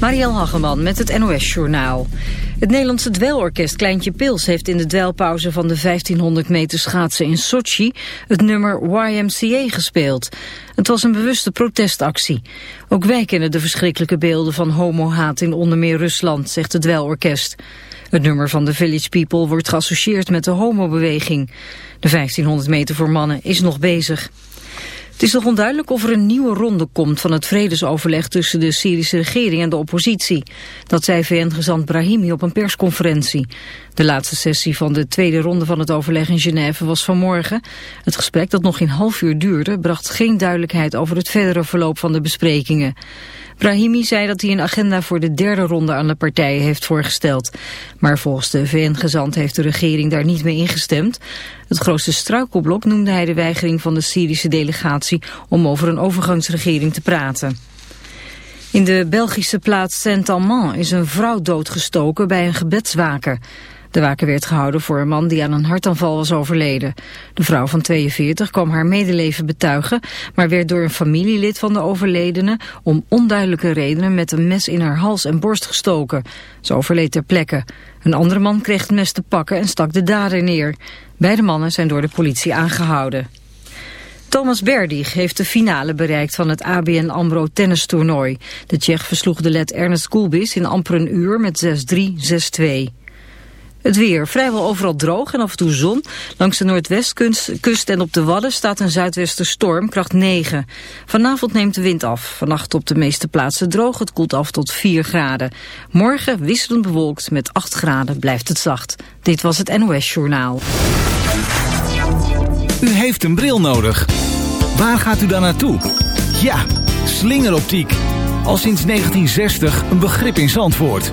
Marielle Hageman met het NOS Journaal. Het Nederlandse dweilorkest Kleintje Pils heeft in de dweilpauze van de 1500 meter schaatsen in Sochi het nummer YMCA gespeeld. Het was een bewuste protestactie. Ook wij kennen de verschrikkelijke beelden van homohaat in onder meer Rusland, zegt het dweilorkest. Het nummer van de Village People wordt geassocieerd met de homobeweging. De 1500 meter voor mannen is nog bezig. Het is nog onduidelijk of er een nieuwe ronde komt van het vredesoverleg tussen de Syrische regering en de oppositie. Dat zei VN-gezant Brahimi op een persconferentie. De laatste sessie van de tweede ronde van het overleg in Genève was vanmorgen. Het gesprek dat nog geen half uur duurde bracht geen duidelijkheid over het verdere verloop van de besprekingen. Brahimi zei dat hij een agenda voor de derde ronde aan de partijen heeft voorgesteld. Maar volgens de VN-gezant heeft de regering daar niet mee ingestemd. Het grootste struikelblok noemde hij de weigering van de Syrische delegatie om over een overgangsregering te praten. In de Belgische plaats Saint-Amand is een vrouw doodgestoken bij een gebedswaker. De waken werd gehouden voor een man die aan een hartaanval was overleden. De vrouw van 42 kwam haar medeleven betuigen, maar werd door een familielid van de overledene om onduidelijke redenen met een mes in haar hals en borst gestoken. Ze overleed ter plekke. Een andere man kreeg het mes te pakken en stak de dader neer. Beide mannen zijn door de politie aangehouden. Thomas Berdig heeft de finale bereikt van het ABN AMRO tennistoernooi. De Tsjech versloeg de led Ernest Gulbis in amper een uur met 6-3, 6-2. Het weer. Vrijwel overal droog en af en toe zon. Langs de noordwestkust en op de Wadden staat een zuidwesterstorm, kracht 9. Vanavond neemt de wind af. Vannacht op de meeste plaatsen droog. Het koelt af tot 4 graden. Morgen wisselend bewolkt met 8 graden blijft het zacht. Dit was het NOS Journaal. U heeft een bril nodig. Waar gaat u dan naartoe? Ja, slingeroptiek. Al sinds 1960 een begrip in Zandvoort.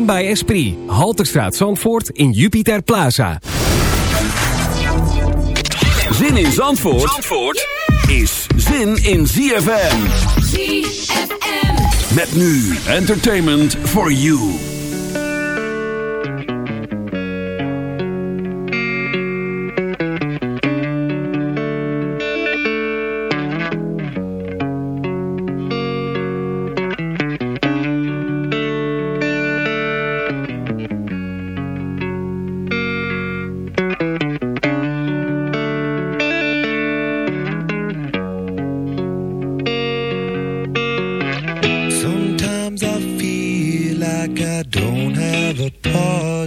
bij by Esprit. Halterstraat Zandvoort in Jupiter Plaza. Zin in Zandvoort, is zin in ZFM. ZFM. Met nu entertainment for you.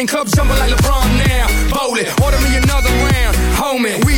Lion Cup jumping like LeBron now. Bowling, order me another round, homie.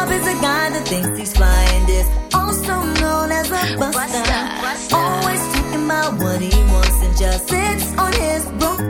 love is a guy that thinks he's fly and is also known as a buster. Always talking about what he wants and just sits on his broke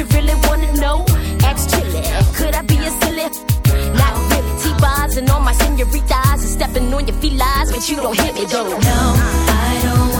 you really wanna know, ask Chili. Could I be a silly? Not really. T-bars and all my senoritas and stepping on your felines, but you don't hit me though. No, I don't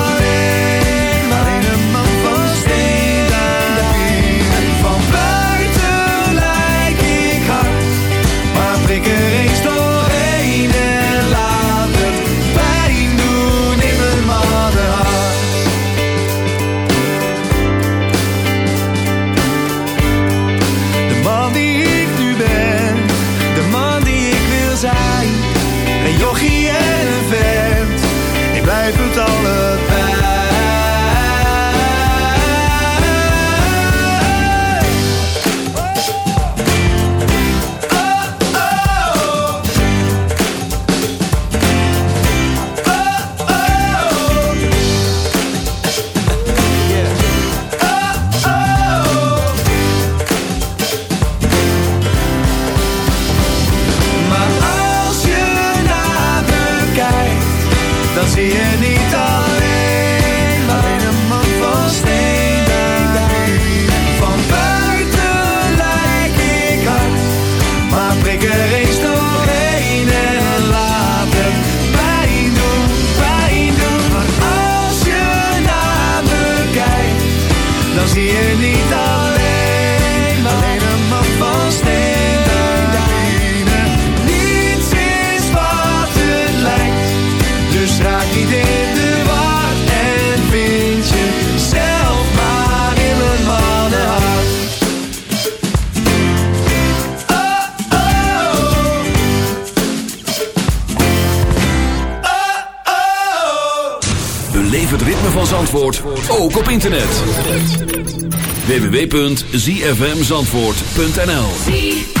www.zfmzandvoort.nl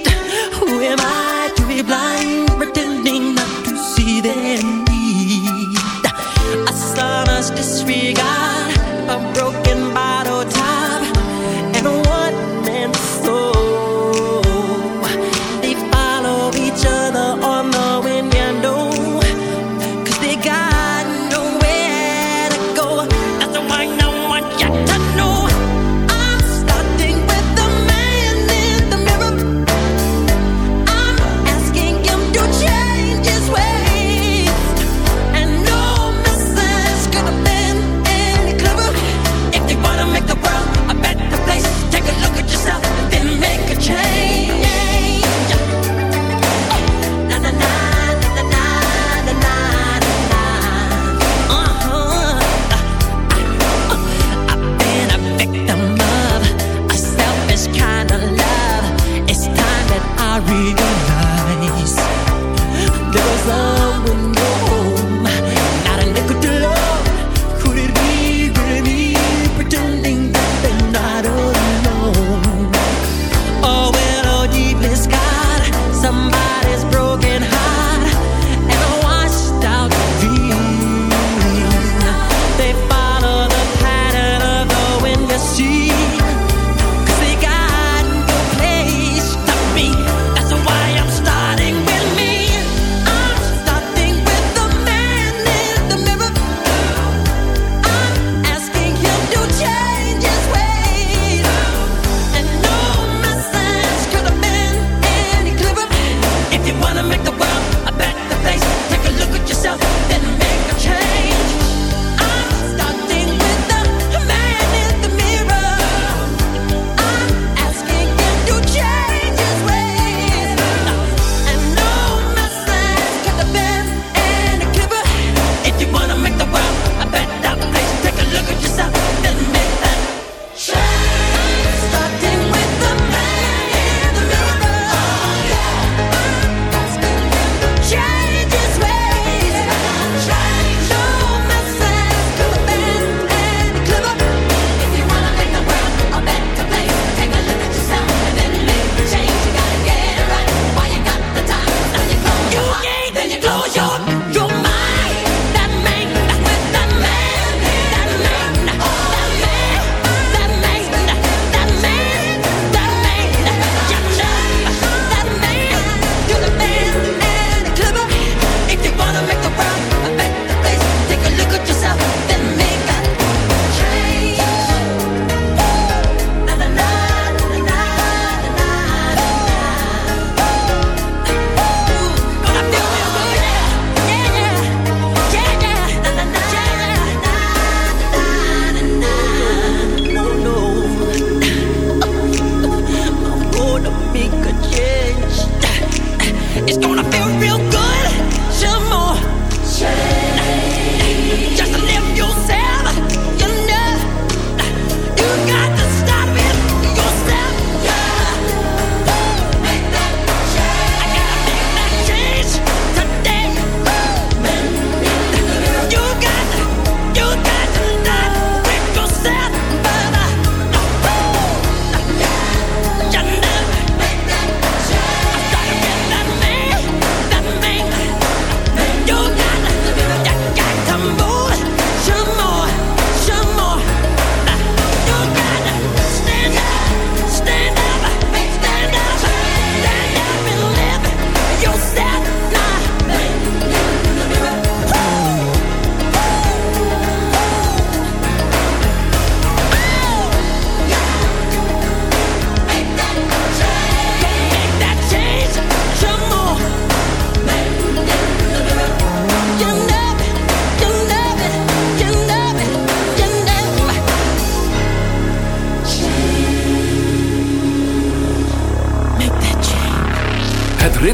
who am I to be blind?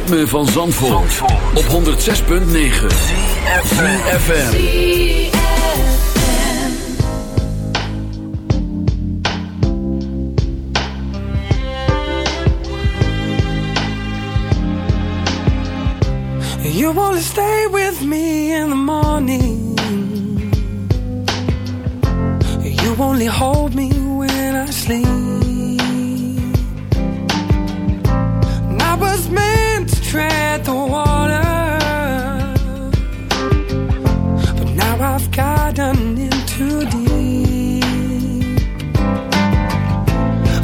ritme van Zandvoort, Zandvoort. op 106.9 CFFM You wanna stay with me in the morning. You only hold me when I sleep. tread the water, but now I've gotten in too deep.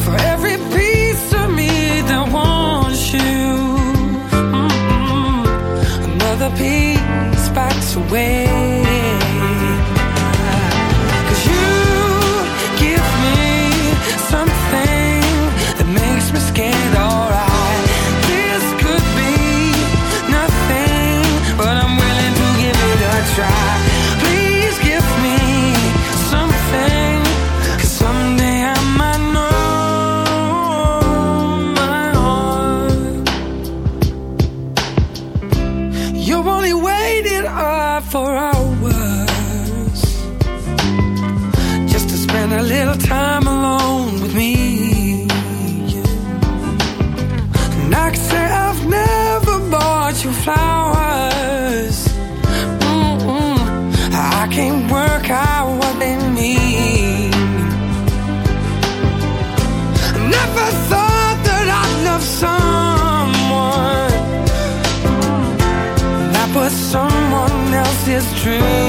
For every piece of me that wants you, mm -mm, another piece backs away. 去。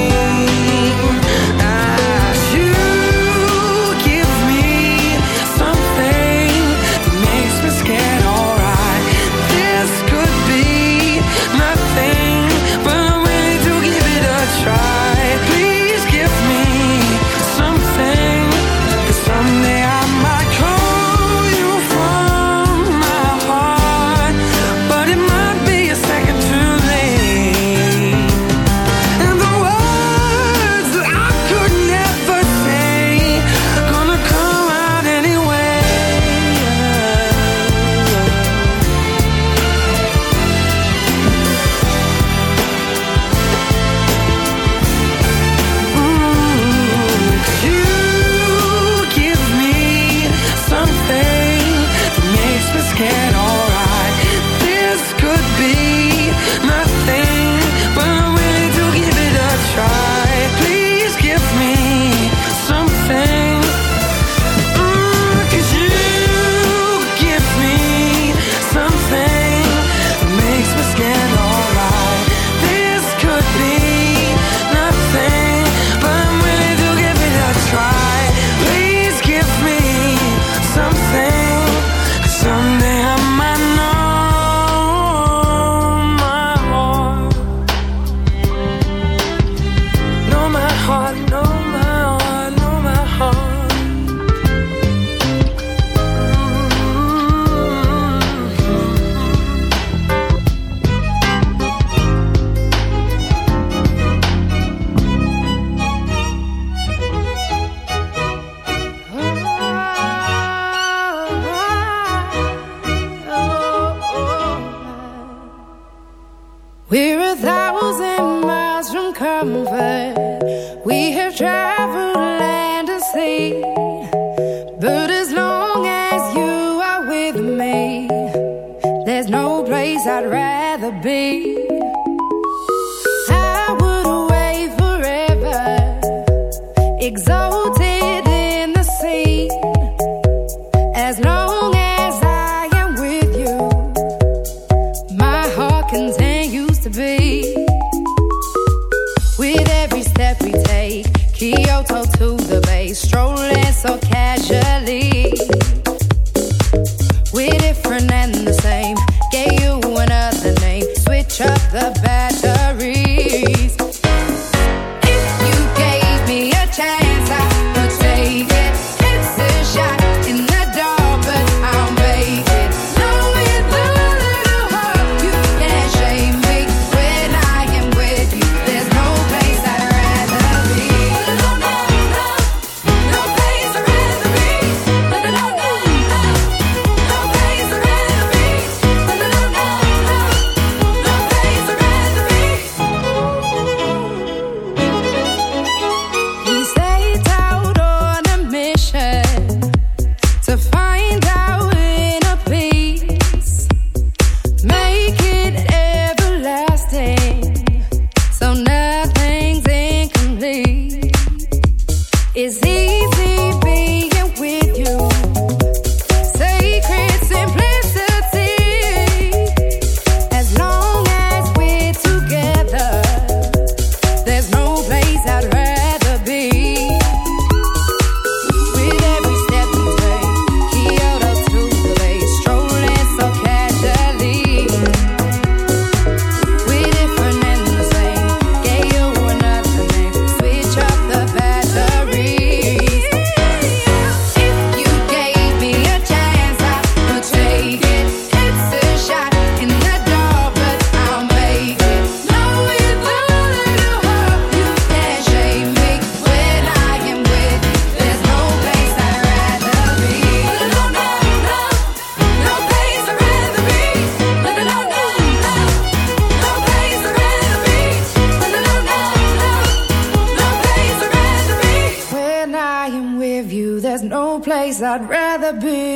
exalted. be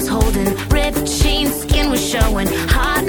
was holding, ripped jeans, skin was showing. Hot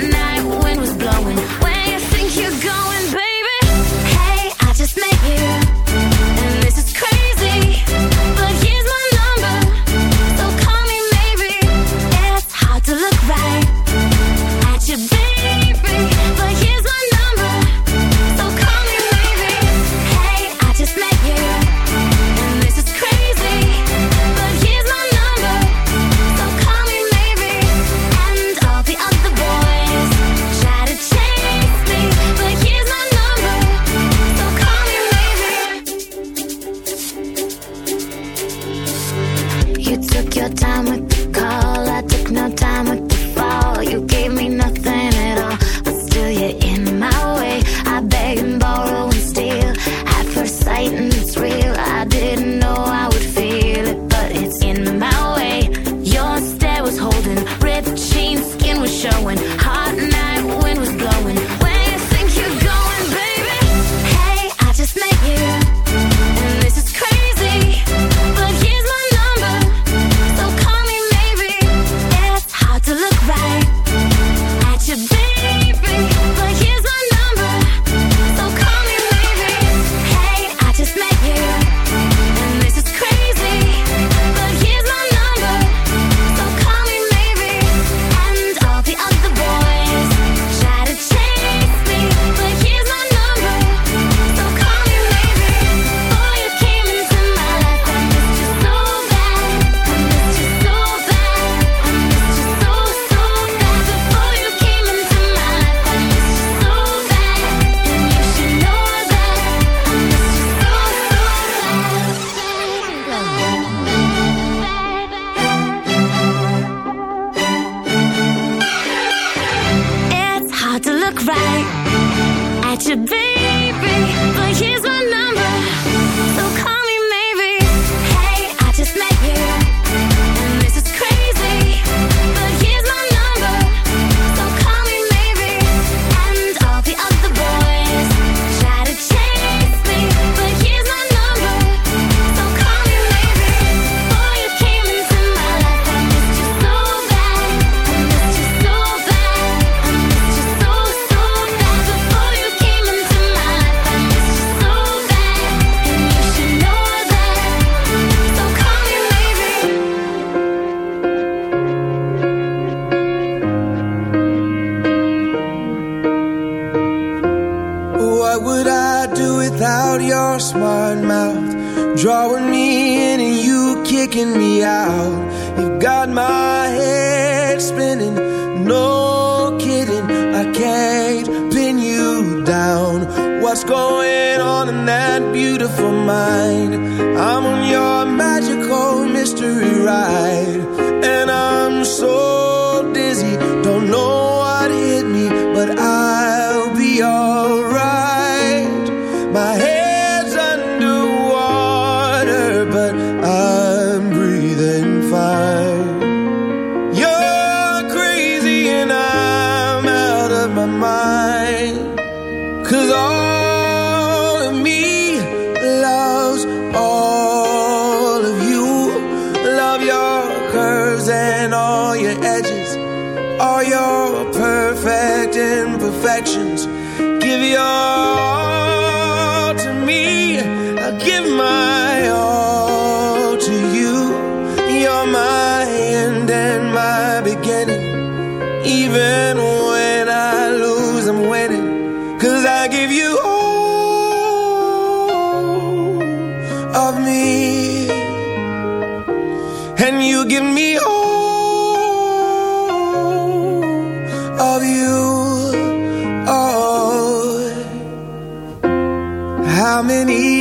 all your edges, all your perfect imperfections. Give your all to me, I'll give mine.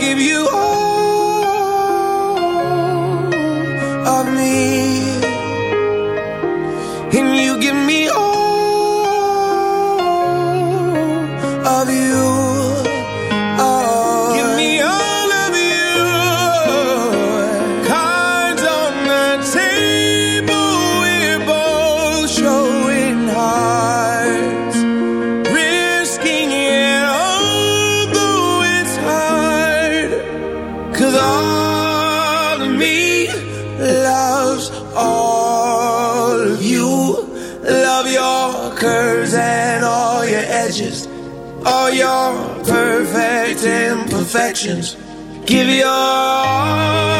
give you all of me. imperfections. Give your all.